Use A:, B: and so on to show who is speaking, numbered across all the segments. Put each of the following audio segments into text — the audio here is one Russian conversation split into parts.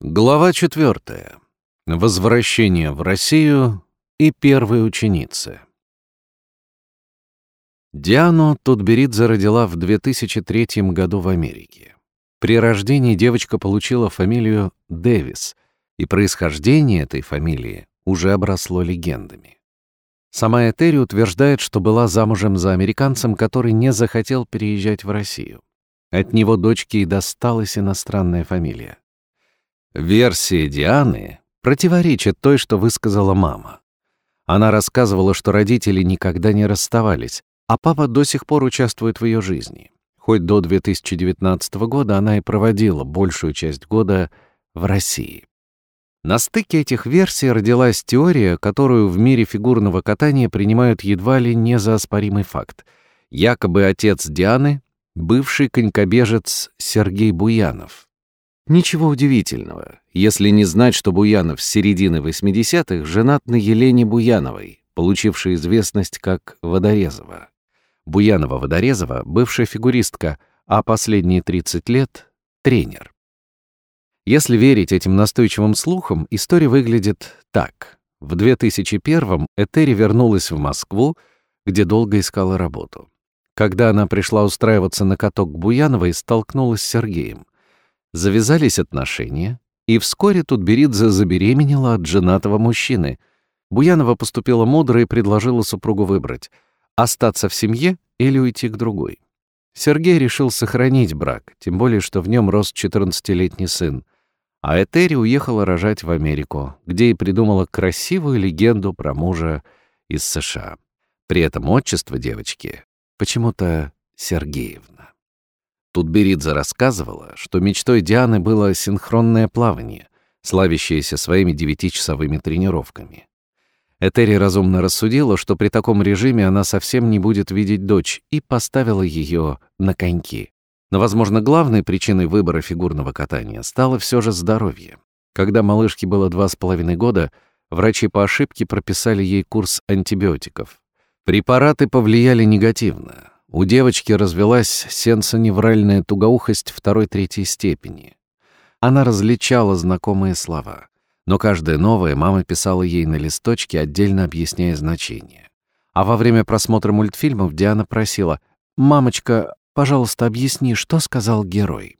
A: Глава четвертая. Возвращение в Россию и первые ученицы. Диану Тутберидзе родила в 2003 году в Америке. При рождении девочка получила фамилию Дэвис, и происхождение этой фамилии уже обросло легендами. Сама Этери утверждает, что была замужем за американцем, который не захотел переезжать в Россию. От него дочке и досталась иностранная фамилия. Версия Дианы противоречит той, что высказала мама. Она рассказывала, что родители никогда не расставались, а папа до сих пор участвует в ее жизни. Хоть до 2019 года она и проводила большую часть года в России. На стыке этих версий родилась теория, которую в мире фигурного катания принимают едва ли не за оспоримый факт. Якобы отец Дианы — бывший конькобежец Сергей Буянов — Ничего удивительного, если не знать, что Буянов с середины 80-х женат на Елене Буяновой, получившей известность как Водорезова. Буянова-Водорезова — бывшая фигуристка, а последние 30 лет — тренер. Если верить этим настойчивым слухам, история выглядит так. В 2001-м Этери вернулась в Москву, где долго искала работу. Когда она пришла устраиваться на каток к Буяновой, столкнулась с Сергеем. Завязались отношения, и вскоре Тутберидзе забеременела от женатого мужчины. Буянова поступила мудро и предложила супругу выбрать — остаться в семье или уйти к другой. Сергей решил сохранить брак, тем более, что в нем рос 14-летний сын. А Этери уехала рожать в Америку, где и придумала красивую легенду про мужа из США. При этом отчество девочки почему-то Сергеевна. Тут Беридзе рассказывала, что мечтой Дианы было синхронное плавание, славящееся своими девятичасовыми тренировками. Этери разумно рассудила, что при таком режиме она совсем не будет видеть дочь, и поставила ее на коньки. Но, возможно, главной причиной выбора фигурного катания стало все же здоровье. Когда малышке было два с половиной года, врачи по ошибке прописали ей курс антибиотиков. Препараты повлияли негативно. У девочки развелась сенсоневральная тугоухость второй-третьей степени. Она различала знакомые слова, но каждое новое мама писала ей на листочке, отдельно объясняя значение. А во время просмотра мультфильмов Диана просила «Мамочка, пожалуйста, объясни, что сказал герой».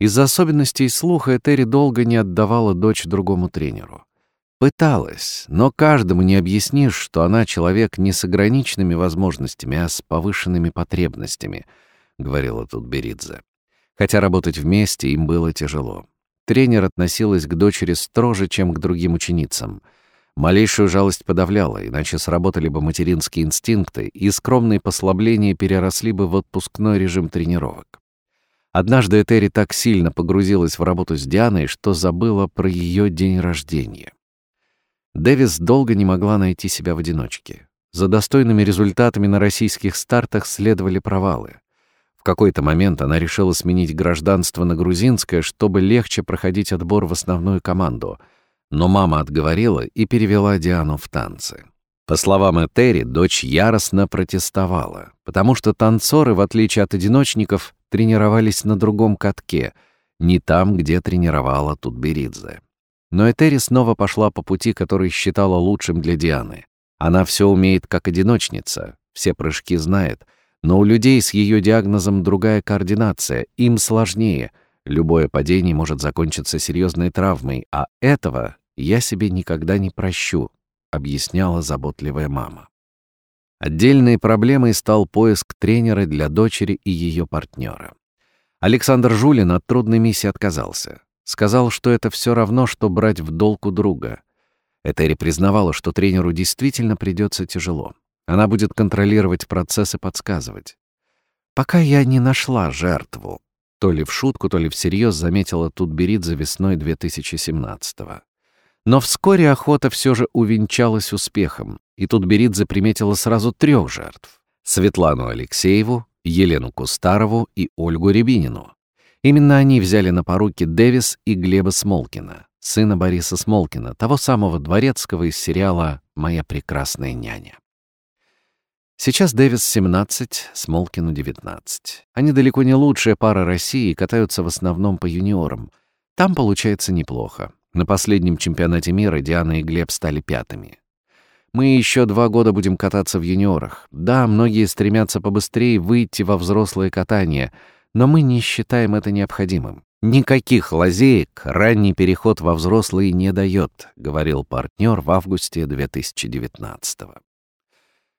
A: Из-за особенностей слуха Этери долго не отдавала дочь другому тренеру. Пыталась, но каждому не объяснишь, что она человек не с ограниченными возможностями, а с повышенными потребностями, — говорила тут Беридзе. Хотя работать вместе им было тяжело. Тренер относилась к дочери строже, чем к другим ученицам. Малейшую жалость подавляла, иначе сработали бы материнские инстинкты, и скромные послабления переросли бы в отпускной режим тренировок. Однажды Этери так сильно погрузилась в работу с Дианой, что забыла про ее день рождения. Дэвис долго не могла найти себя в одиночке. За достойными результатами на российских стартах следовали провалы. В какой-то момент она решила сменить гражданство на грузинское, чтобы легче проходить отбор в основную команду. Но мама отговорила и перевела Диану в танцы. По словам Этери, дочь яростно протестовала, потому что танцоры, в отличие от одиночников, тренировались на другом катке, не там, где тренировала Тутберидзе. Но Этери снова пошла по пути, который считала лучшим для Дианы. Она все умеет как одиночница, все прыжки знает, но у людей с ее диагнозом другая координация, им сложнее. Любое падение может закончиться серьезной травмой, а этого я себе никогда не прощу, объясняла заботливая мама. Отдельной проблемой стал поиск тренера для дочери и ее партнера. Александр Жулин от трудной миссии отказался. Сказал, что это все равно, что брать в долг у друга. Этери признавала, что тренеру действительно придется тяжело. Она будет контролировать процесс и подсказывать. «Пока я не нашла жертву», то ли в шутку, то ли всерьез заметила Тутберидзе весной 2017-го. Но вскоре охота все же увенчалась успехом, и Тутберидзе приметила сразу трех жертв — Светлану Алексееву, Елену Кустарову и Ольгу Рябинину. Именно они взяли на поруки Дэвис и Глеба Смолкина, сына Бориса Смолкина, того самого дворецкого из сериала «Моя прекрасная няня». Сейчас Дэвис 17, Смолкину 19. Они далеко не лучшая пара России и катаются в основном по юниорам. Там получается неплохо. На последнем чемпионате мира Диана и Глеб стали пятыми. Мы еще два года будем кататься в юниорах. Да, многие стремятся побыстрее выйти во взрослое катание, но мы не считаем это необходимым. Никаких лазеек ранний переход во взрослые не дает, говорил партнер в августе 2019 -го.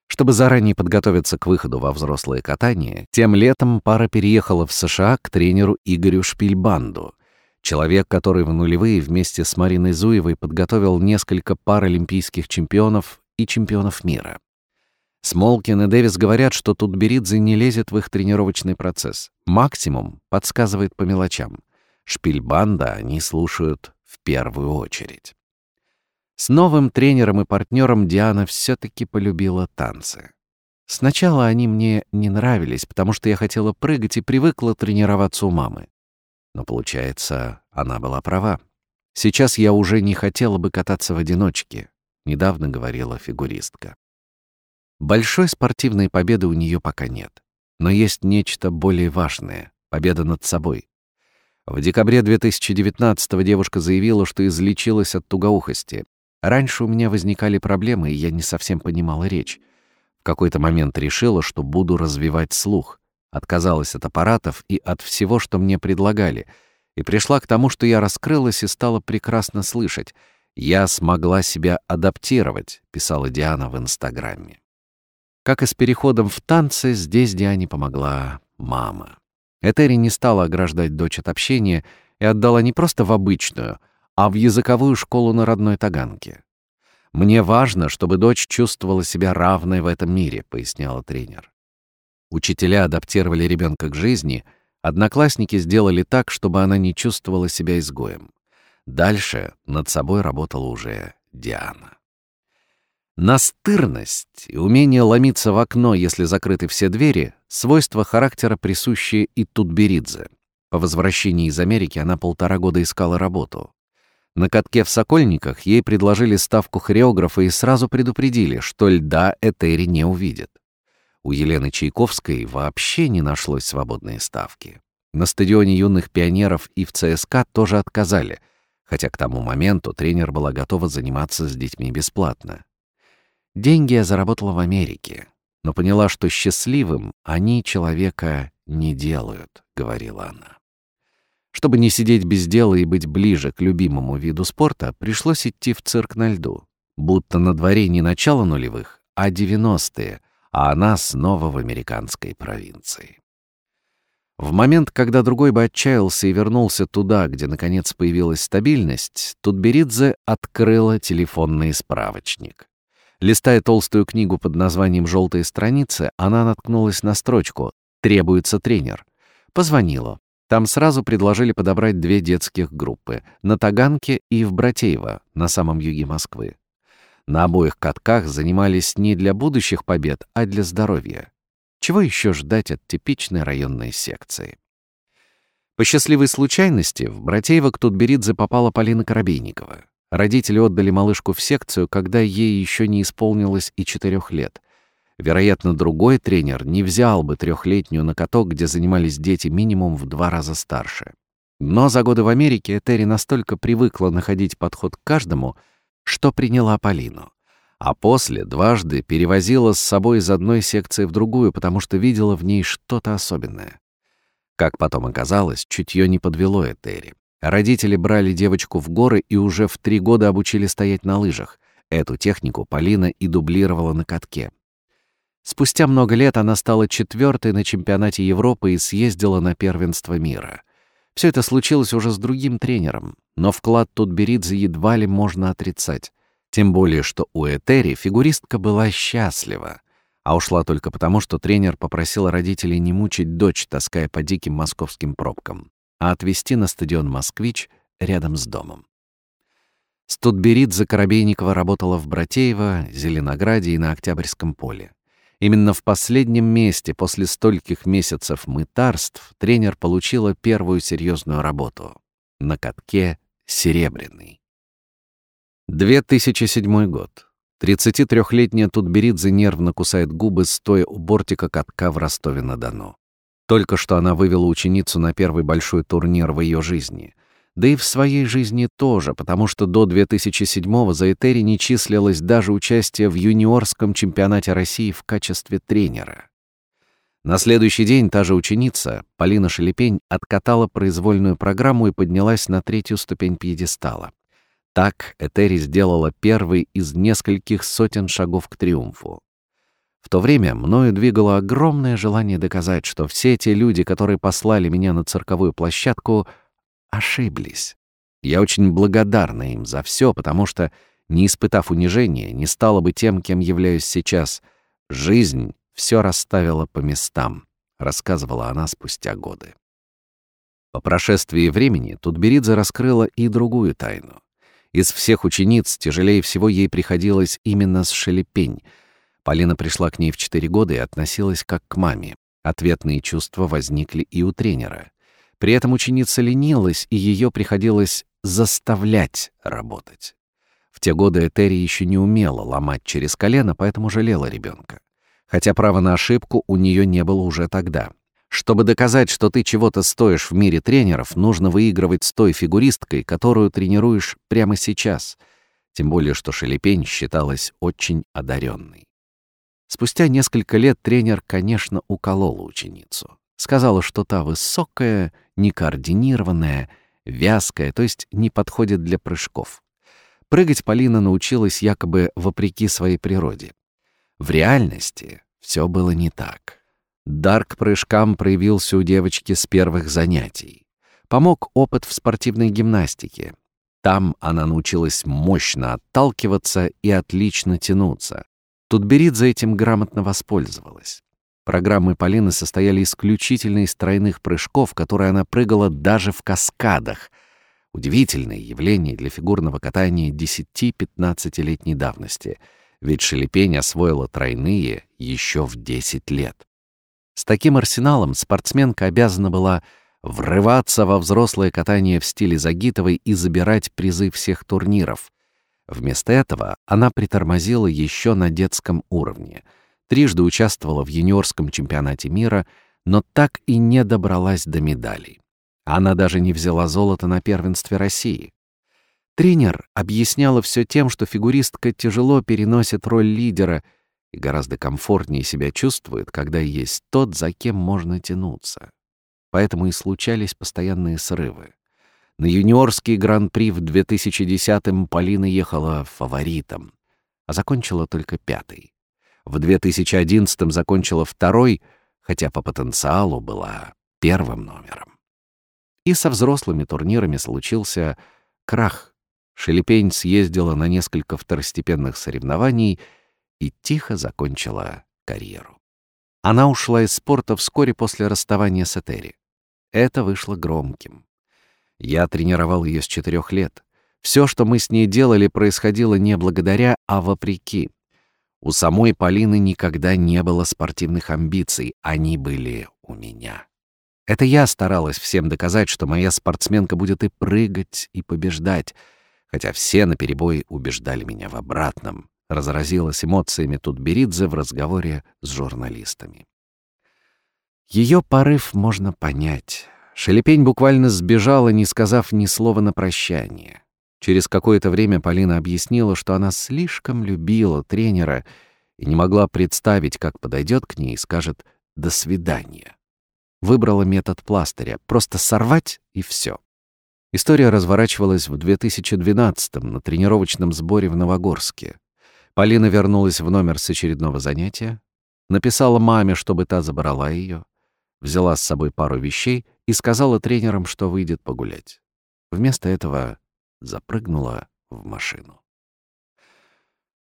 A: Чтобы заранее подготовиться к выходу во взрослое катание, тем летом пара переехала в США к тренеру Игорю Шпильбанду, человек, который в нулевые вместе с Мариной Зуевой подготовил несколько пар олимпийских чемпионов и чемпионов мира. Смолкин и Дэвис говорят, что Тутберидзе не лезет в их тренировочный процесс. Максимум подсказывает по мелочам. Шпильбанда они слушают в первую очередь. С новым тренером и партнером Диана все-таки полюбила танцы. Сначала они мне не нравились, потому что я хотела прыгать и привыкла тренироваться у мамы. Но, получается, она была права. Сейчас я уже не хотела бы кататься в одиночке, недавно говорила фигуристка. Большой спортивной победы у нее пока нет. Но есть нечто более важное — победа над собой. В декабре 2019 девушка заявила, что излечилась от тугоухости, Раньше у меня возникали проблемы, и я не совсем понимала речь. В какой-то момент решила, что буду развивать слух. Отказалась от аппаратов и от всего, что мне предлагали, и пришла к тому, что я раскрылась и стала прекрасно слышать. «Я смогла себя адаптировать», — писала Диана в Инстаграме. Как и с переходом в танцы, здесь Диане помогла мама. Этери не стала ограждать дочь от общения и отдала не просто в обычную — а в языковую школу на родной Таганке. «Мне важно, чтобы дочь чувствовала себя равной в этом мире», — поясняла тренер. Учителя адаптировали ребенка к жизни, одноклассники сделали так, чтобы она не чувствовала себя изгоем. Дальше над собой работала уже Диана. Настырность и умение ломиться в окно, если закрыты все двери, свойства характера, присущие и Тутберидзе. По возвращении из Америки она полтора года искала работу. На катке в Сокольниках ей предложили ставку хореографа и сразу предупредили, что льда Этери не увидит. У Елены Чайковской вообще не нашлось свободной ставки. На стадионе юных пионеров и в ЦСКА тоже отказали, хотя к тому моменту тренер была готова заниматься с детьми бесплатно. Деньги я заработала в Америке, но поняла, что счастливым они человека не делают, говорила она. Чтобы не сидеть без дела и быть ближе к любимому виду спорта, пришлось идти в цирк на льду. Будто на дворе не начало нулевых, а девяностые, а она снова в американской провинции. В момент, когда другой бы отчаялся и вернулся туда, где наконец появилась стабильность, Тутберидзе открыла телефонный справочник. Листая толстую книгу под названием «Желтые страницы», она наткнулась на строчку «Требуется тренер». Позвонила. Там сразу предложили подобрать две детских группы — на Таганке и в Братеево, на самом юге Москвы. На обоих катках занимались не для будущих побед, а для здоровья. Чего еще ждать от типичной районной секции? По счастливой случайности в Братеево к Тутберидзе попала Полина Коробейникова. Родители отдали малышку в секцию, когда ей еще не исполнилось и четырех лет — Вероятно, другой тренер не взял бы трехлетнюю на каток, где занимались дети минимум в два раза старше. Но за годы в Америке Этери настолько привыкла находить подход к каждому, что приняла Полину. А после дважды перевозила с собой из одной секции в другую, потому что видела в ней что-то особенное. Как потом оказалось, чутье не подвело Этери. Родители брали девочку в горы и уже в три года обучили стоять на лыжах. Эту технику Полина и дублировала на катке. Спустя много лет она стала четвертой на чемпионате Европы и съездила на первенство мира. Все это случилось уже с другим тренером, но вклад Тутберидзе едва ли можно отрицать. Тем более, что у Этери фигуристка была счастлива, а ушла только потому, что тренер попросил родителей не мучить дочь, таская по диким московским пробкам, а отвезти на стадион «Москвич» рядом с домом. Студберидзе Коробейникова работала в Братеево, Зеленограде и на Октябрьском поле. Именно в последнем месте после стольких месяцев мытарств тренер получила первую серьезную работу — на катке «Серебряный». 2007 год. 33-летняя Тутберидзе нервно кусает губы, стоя у бортика катка в Ростове-на-Дону. Только что она вывела ученицу на первый большой турнир в ее жизни. Да и в своей жизни тоже, потому что до 2007-го за Этери не числилось даже участие в юниорском чемпионате России в качестве тренера. На следующий день та же ученица, Полина Шелепень, откатала произвольную программу и поднялась на третью ступень пьедестала. Так Этери сделала первый из нескольких сотен шагов к триумфу. В то время мною двигало огромное желание доказать, что все те люди, которые послали меня на цирковую площадку, ошиблись. Я очень благодарна им за все, потому что, не испытав унижения, не стала бы тем, кем являюсь сейчас. Жизнь все расставила по местам, рассказывала она спустя годы. По прошествии времени Тутберидзе раскрыла и другую тайну. Из всех учениц тяжелее всего ей приходилось именно с Шелепень. Полина пришла к ней в четыре года и относилась как к маме. Ответные чувства возникли и у тренера. При этом ученица ленилась, и ее приходилось заставлять работать. В те годы Этери еще не умела ломать через колено, поэтому жалела ребенка. Хотя права на ошибку у нее не было уже тогда. Чтобы доказать, что ты чего-то стоишь в мире тренеров, нужно выигрывать с той фигуристкой, которую тренируешь прямо сейчас. Тем более, что Шелепень считалась очень одаренной. Спустя несколько лет тренер, конечно, уколола ученицу. Сказала, что та высокая, некоординированная, вязкая, то есть не подходит для прыжков. Прыгать Полина научилась якобы вопреки своей природе. В реальности все было не так. Дар к прыжкам проявился у девочки с первых занятий. Помог опыт в спортивной гимнастике. Там она научилась мощно отталкиваться и отлично тянуться. За этим грамотно воспользовалась. Программы Полины состояли исключительно из тройных прыжков, которые она прыгала даже в каскадах. Удивительное явление для фигурного катания 10-15-летней давности, ведь Шелепень освоила тройные еще в 10 лет. С таким арсеналом спортсменка обязана была врываться во взрослое катание в стиле Загитовой и забирать призы всех турниров. Вместо этого она притормозила еще на детском уровне, трижды участвовала в юниорском чемпионате мира, но так и не добралась до медалей. Она даже не взяла золото на первенстве России. Тренер объясняла все тем, что фигуристка тяжело переносит роль лидера — и гораздо комфортнее себя чувствует, когда есть тот, за кем можно тянуться. Поэтому и случались постоянные срывы. На юниорский гран-при в 2010-м Полина ехала фаворитом, а закончила только пятый. В 2011-м закончила второй, хотя по потенциалу была первым номером. И со взрослыми турнирами случился крах. Шелепень съездила на несколько второстепенных соревнований — и тихо закончила карьеру. Она ушла из спорта вскоре после расставания с Этери. Это вышло громким. Я тренировал ее с четырех лет. Все, что мы с ней делали, происходило не благодаря, а вопреки. У самой Полины никогда не было спортивных амбиций, они были у меня. Это я старалась всем доказать, что моя спортсменка будет и прыгать, и побеждать, хотя все наперебой убеждали меня в обратном разразилась эмоциями Тутберидзе в разговоре с журналистами. Ее порыв можно понять. Шелепень буквально сбежала, не сказав ни слова на прощание. Через какое-то время Полина объяснила, что она слишком любила тренера и не могла представить, как подойдет к ней и скажет «до свидания». Выбрала метод пластыря — просто сорвать и все. История разворачивалась в 2012-м на тренировочном сборе в Новогорске. Полина вернулась в номер с очередного занятия, написала маме, чтобы та забрала ее, взяла с собой пару вещей и сказала тренерам, что выйдет погулять. Вместо этого запрыгнула в машину.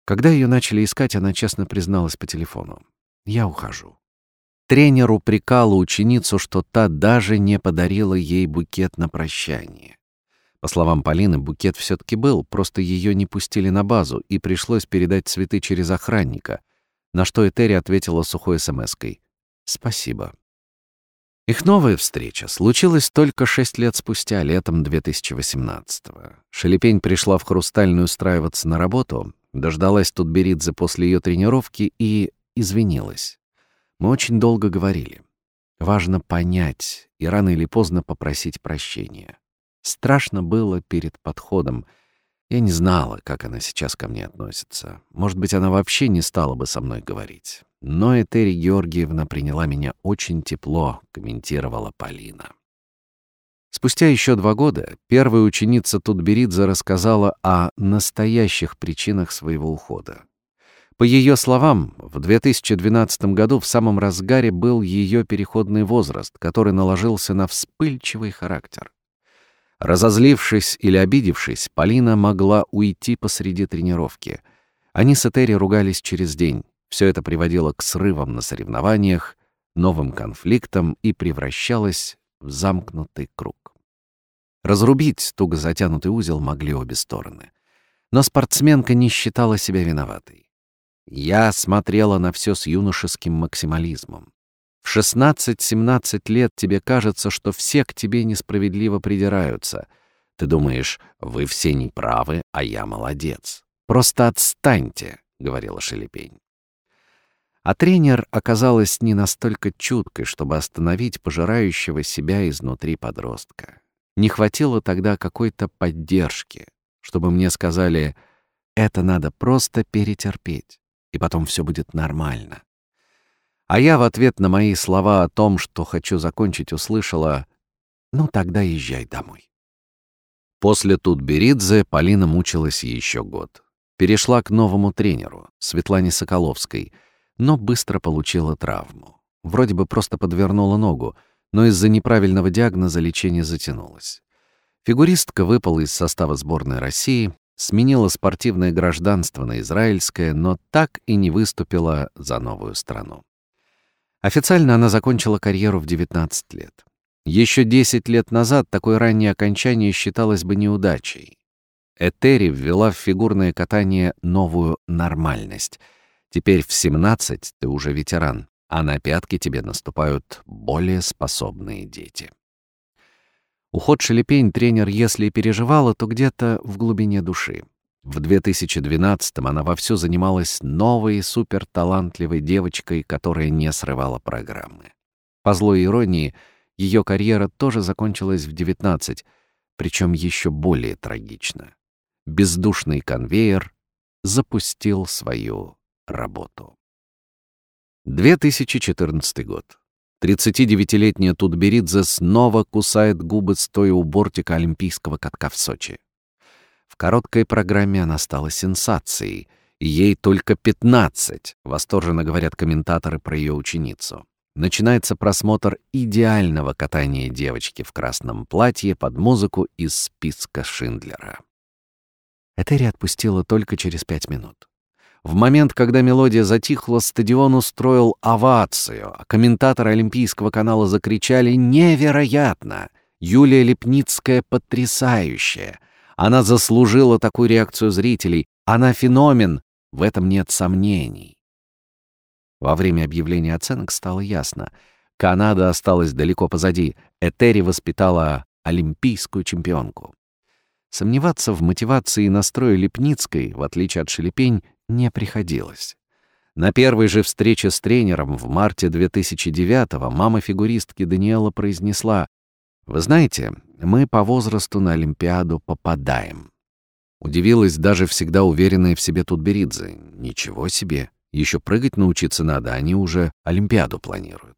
A: Когда ее начали искать, она честно призналась по телефону. «Я ухожу». Тренер упрекала ученицу, что та даже не подарила ей букет на прощание. По словам Полины, букет все таки был, просто ее не пустили на базу, и пришлось передать цветы через охранника, на что Этери ответила сухой смс-кой «Спасибо». Их новая встреча случилась только шесть лет спустя, летом 2018-го. Шелепень пришла в Хрустальную устраиваться на работу, дождалась тут Беридзе после ее тренировки и извинилась. Мы очень долго говорили. Важно понять и рано или поздно попросить прощения. Страшно было перед подходом. Я не знала, как она сейчас ко мне относится. Может быть, она вообще не стала бы со мной говорить. Но Этери Георгиевна приняла меня очень тепло, комментировала Полина. Спустя еще два года первая ученица Тутберидзе рассказала о настоящих причинах своего ухода. По ее словам, в 2012 году в самом разгаре был ее переходный возраст, который наложился на вспыльчивый характер. Разозлившись или обидевшись, Полина могла уйти посреди тренировки. Они с Этери ругались через день. Все это приводило к срывам на соревнованиях, новым конфликтам и превращалось в замкнутый круг. Разрубить туго затянутый узел могли обе стороны. Но спортсменка не считала себя виноватой. Я смотрела на все с юношеским максимализмом. В 16-17 лет тебе кажется, что все к тебе несправедливо придираются. Ты думаешь, вы все неправы, а я молодец. Просто отстаньте, — говорила Шелепень. А тренер оказалась не настолько чуткой, чтобы остановить пожирающего себя изнутри подростка. Не хватило тогда какой-то поддержки, чтобы мне сказали, это надо просто перетерпеть, и потом все будет нормально. А я в ответ на мои слова о том, что хочу закончить, услышала «Ну, тогда езжай домой». После Тутберидзе Полина мучилась еще год. Перешла к новому тренеру, Светлане Соколовской — но быстро получила травму. Вроде бы просто подвернула ногу, но из-за неправильного диагноза лечение затянулось. Фигуристка выпала из состава сборной России, сменила спортивное гражданство на израильское, но так и не выступила за новую страну. Официально она закончила карьеру в 19 лет. Еще 10 лет назад такое раннее окончание считалось бы неудачей. Этери ввела в фигурное катание новую нормальность — Теперь в 17 ты уже ветеран, а на пятки тебе наступают более способные дети. Уход Шелепень тренер, если и переживала, то где-то в глубине души. В 2012-м она вовсю занималась новой суперталантливой девочкой, которая не срывала программы. По злой иронии, ее карьера тоже закончилась в 19, причем еще более трагично. Бездушный конвейер запустил свою работу. 2014 год. 39-летняя Тутберидзе снова кусает губы, стоя у бортика олимпийского катка в Сочи. В короткой программе она стала сенсацией, ей только 15, восторженно говорят комментаторы про ее ученицу. Начинается просмотр идеального катания девочки в красном платье под музыку из списка Шиндлера. Этери отпустила только через пять минут. В момент, когда мелодия затихла, стадион устроил овацию, а комментаторы Олимпийского канала закричали «Невероятно! Юлия Лепницкая потрясающая! Она заслужила такую реакцию зрителей! Она феномен! В этом нет сомнений!» Во время объявления оценок стало ясно. Канада осталась далеко позади. Этери воспитала олимпийскую чемпионку. Сомневаться в мотивации и настрое Лепницкой, в отличие от Шелепень, не приходилось. На первой же встрече с тренером в марте 2009-го мама фигуристки Даниэла произнесла «Вы знаете, мы по возрасту на Олимпиаду попадаем». Удивилась даже всегда уверенная в себе Тутберидзе. Ничего себе, еще прыгать научиться надо, они уже Олимпиаду планируют.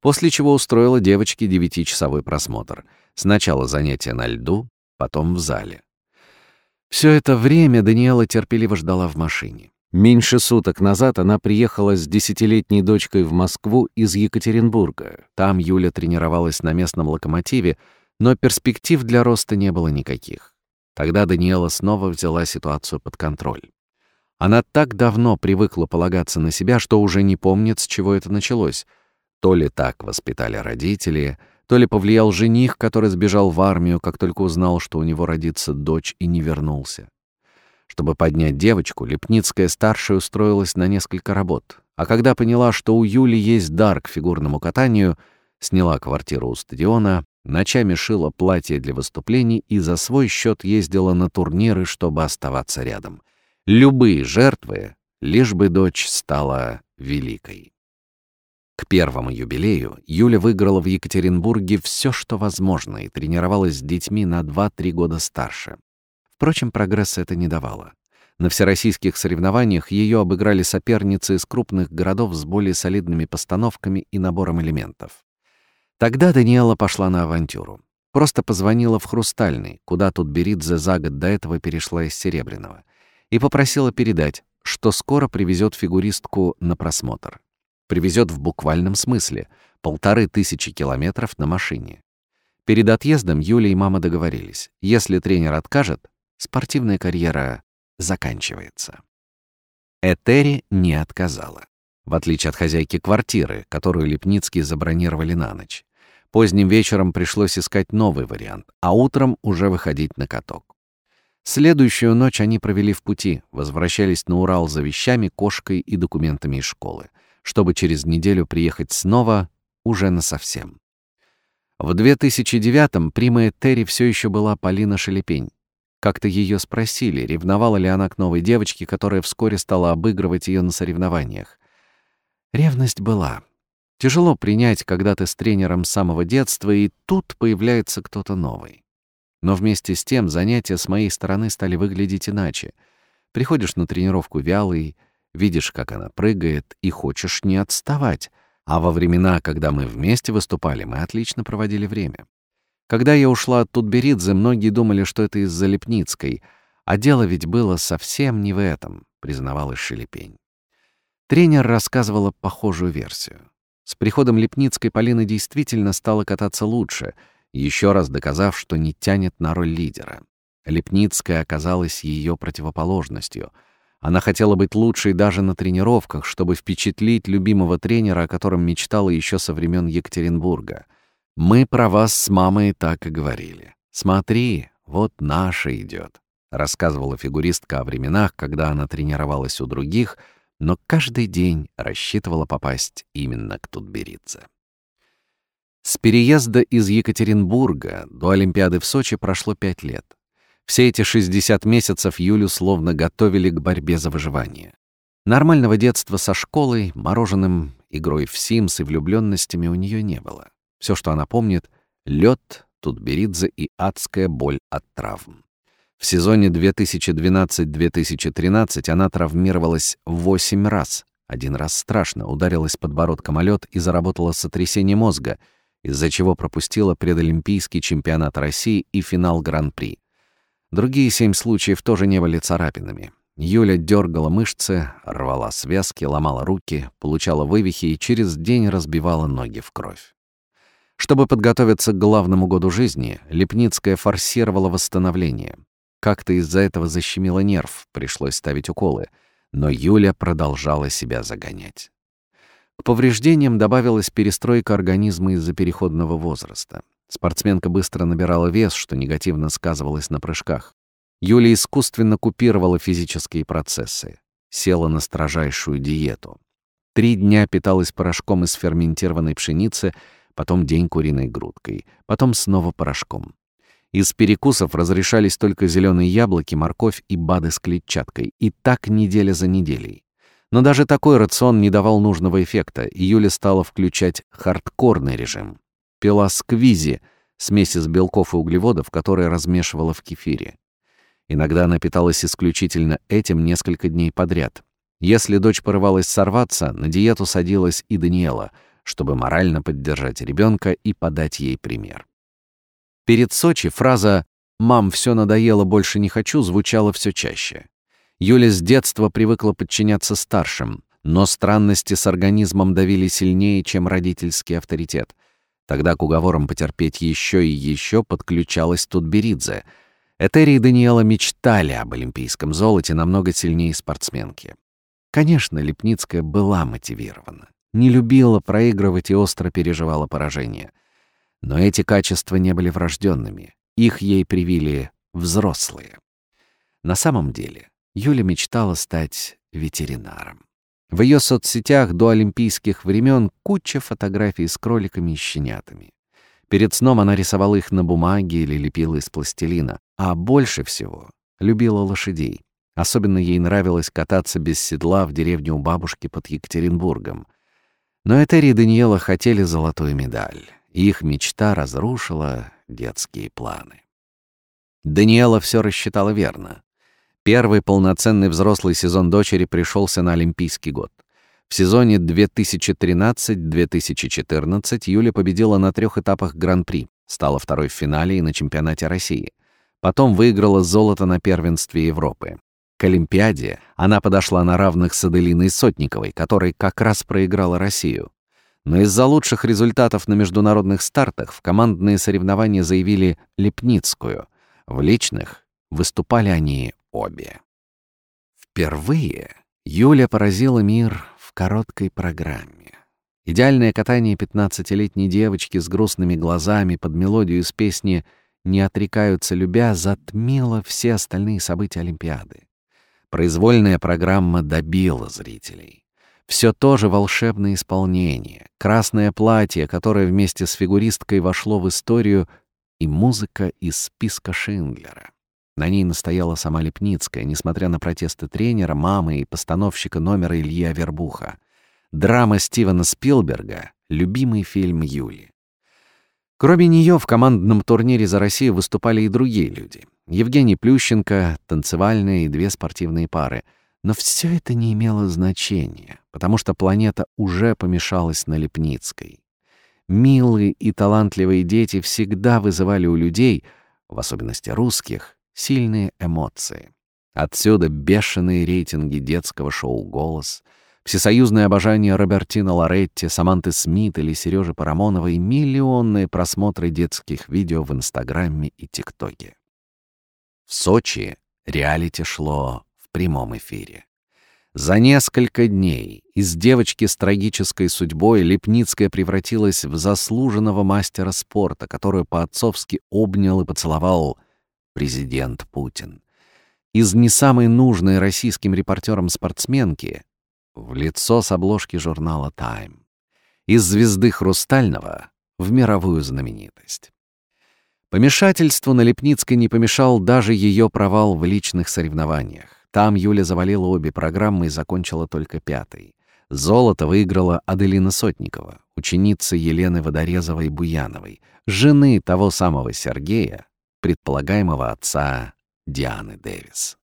A: После чего устроила девочке девятичасовой просмотр. Сначала занятия на льду, потом в зале. Все это время Даниэла терпеливо ждала в машине. Меньше суток назад она приехала с десятилетней дочкой в Москву из Екатеринбурга. Там Юля тренировалась на местном локомотиве, но перспектив для роста не было никаких. Тогда Даниэла снова взяла ситуацию под контроль. Она так давно привыкла полагаться на себя, что уже не помнит, с чего это началось. То ли так воспитали родители — то ли повлиял жених, который сбежал в армию, как только узнал, что у него родится дочь и не вернулся. Чтобы поднять девочку, Лепницкая старшая устроилась на несколько работ. А когда поняла, что у Юли есть дар к фигурному катанию, сняла квартиру у стадиона, ночами шила платье для выступлений и за свой счет ездила на турниры, чтобы оставаться рядом. Любые жертвы, лишь бы дочь стала великой. К первому юбилею Юля выиграла в Екатеринбурге все, что возможно, и тренировалась с детьми на 2-3 года старше. Впрочем, прогресса это не давало. На всероссийских соревнованиях ее обыграли соперницы из крупных городов с более солидными постановками и набором элементов. Тогда Даниэла пошла на авантюру. Просто позвонила в «Хрустальный», куда тут Беридзе за год до этого перешла из Серебряного, и попросила передать, что скоро привезет фигуристку на просмотр. Привезет в буквальном смысле — полторы тысячи километров на машине. Перед отъездом Юля и мама договорились, если тренер откажет, спортивная карьера заканчивается. Этери не отказала, в отличие от хозяйки квартиры, которую Лепницкие забронировали на ночь. Поздним вечером пришлось искать новый вариант, а утром уже выходить на каток. Следующую ночь они провели в пути, возвращались на Урал за вещами, кошкой и документами из школы, чтобы через неделю приехать снова уже насовсем. В 2009-м примая Терри все еще была Полина Шелепень. Как-то ее спросили, ревновала ли она к новой девочке, которая вскоре стала обыгрывать ее на соревнованиях. Ревность была. Тяжело принять, когда ты с тренером с самого детства, и тут появляется кто-то новый. Но вместе с тем занятия с моей стороны стали выглядеть иначе. Приходишь на тренировку вялый, видишь, как она прыгает, и хочешь не отставать. А во времена, когда мы вместе выступали, мы отлично проводили время. Когда я ушла от Тутберидзе, многие думали, что это из-за Лепницкой, а дело ведь было совсем не в этом, признавалась Шелепень. Тренер рассказывала похожую версию. С приходом Лепницкой Полина действительно стала кататься лучше, еще раз доказав, что не тянет на роль лидера. Лепницкая оказалась ее противоположностью. Она хотела быть лучшей даже на тренировках, чтобы впечатлить любимого тренера, о котором мечтала еще со времен Екатеринбурга. «Мы про вас с мамой так и говорили. Смотри, вот наша идет», — рассказывала фигуристка о временах, когда она тренировалась у других — но каждый день рассчитывала попасть именно к Тутберидзе. С переезда из Екатеринбурга до Олимпиады в Сочи прошло пять лет. Все эти 60 месяцев Юлю словно готовили к борьбе за выживание. Нормального детства со школой, мороженым, игрой в Симс и влюбленностями у нее не было. Все, что она помнит — лед, Тутберидзе и адская боль от травм. В сезоне 2012-2013 она травмировалась 8 раз. Один раз страшно, ударилась подбородком о лёд и заработала сотрясение мозга, из-за чего пропустила предолимпийский чемпионат России и финал Гран-при. Другие семь случаев тоже не были царапинами. Юля дергала мышцы, рвала связки, ломала руки, получала вывихи и через день разбивала ноги в кровь. Чтобы подготовиться к главному году жизни, Лепницкая форсировала восстановление. Как-то из-за этого защемило нерв, пришлось ставить уколы, но Юля продолжала себя загонять. К повреждениям добавилась перестройка организма из-за переходного возраста. Спортсменка быстро набирала вес, что негативно сказывалось на прыжках. Юля искусственно купировала физические процессы, села на строжайшую диету. Три дня питалась порошком из ферментированной пшеницы, потом день куриной грудкой, потом снова порошком. Из перекусов разрешались только зеленые яблоки, морковь и БАДы с клетчаткой. И так неделя за неделей. Но даже такой рацион не давал нужного эффекта, и Юля стала включать хардкорный режим. Пила сквизи, смесь из белков и углеводов, которые размешивала в кефире. Иногда она питалась исключительно этим несколько дней подряд. Если дочь порывалась сорваться, на диету садилась и Даниэла, чтобы морально поддержать ребенка и подать ей пример. Перед Сочи фраза «мам, все надоело, больше не хочу» звучала все чаще. Юля с детства привыкла подчиняться старшим, но странности с организмом давили сильнее, чем родительский авторитет. Тогда к уговорам потерпеть еще и еще подключалась Тутберидзе. Этери и Даниэла мечтали об олимпийском золоте намного сильнее спортсменки. Конечно, Лепницкая была мотивирована. Не любила проигрывать и остро переживала поражение. Но эти качества не были врожденными, их ей привили взрослые. На самом деле Юля мечтала стать ветеринаром. В ее соцсетях до олимпийских времен куча фотографий с кроликами и щенятами. Перед сном она рисовала их на бумаге или лепила из пластилина, а больше всего любила лошадей. Особенно ей нравилось кататься без седла в деревне у бабушки под Екатеринбургом. Но Этери и Даниэла хотели золотую медаль, их мечта разрушила детские планы. Даниэла все рассчитала верно. Первый полноценный взрослый сезон дочери пришелся на Олимпийский год. В сезоне 2013-2014 Юля победила на трех этапах Гран-при, стала второй в финале и на чемпионате России. Потом выиграла золото на первенстве Европы. К Олимпиаде она подошла на равных с Аделиной Сотниковой, которой как раз проиграла Россию. Но из-за лучших результатов на международных стартах в командные соревнования заявили Лепницкую. В личных выступали они обе. Впервые Юля поразила мир в короткой программе. Идеальное катание пятнадцатилетней девочки с грустными глазами под мелодию из песни «Не отрекаются любя» затмило все остальные события Олимпиады. Произвольная программа добила зрителей. Все то же волшебное исполнение, красное платье, которое вместе с фигуристкой вошло в историю, и музыка из списка Шиндлера. На ней настояла сама Лепницкая, несмотря на протесты тренера, мамы и постановщика номера Ильи Авербуха. Драма Стивена Спилберга — любимый фильм Юли. Кроме нее в командном турнире за Россию выступали и другие люди. Евгений Плющенко, танцевальные и две спортивные пары. Но все это не имело значения, потому что планета уже помешалась на Лепницкой. Милые и талантливые дети всегда вызывали у людей, в особенности русских, сильные эмоции. Отсюда бешеные рейтинги детского шоу «Голос», всесоюзное обожание Робертино Лоретти, Саманты Смит или Сережи Парамоновой и миллионные просмотры детских видео в Инстаграме и ТикТоке. В Сочи реалити шло в прямом эфире. За несколько дней из девочки с трагической судьбой Лепницкая превратилась в заслуженного мастера спорта, которую по-отцовски обнял и поцеловал президент Путин. Из не самой нужной российским репортерам спортсменки в лицо с обложки журнала «Тайм». Из звезды Хрустального в мировую знаменитость. Помешательству на Лепницкой не помешал даже ее провал в личных соревнованиях. Там Юля завалила обе программы и закончила только пятой. Золото выиграла Аделина Сотникова, ученица Елены Водорезовой-Буяновой, жены того самого Сергея, предполагаемого отца Дианы Дэвис.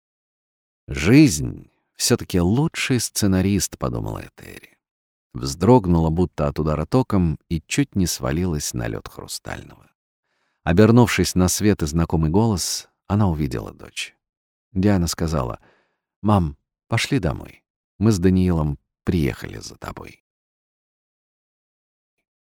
A: «Жизнь все-таки лучший сценарист», — подумала Этери. Вздрогнула, будто от удара током, и чуть не свалилась на лед хрустального. Обернувшись на свет и знакомый голос, она увидела дочь. Диана сказала, «Мам, пошли домой. Мы с Даниилом приехали за тобой».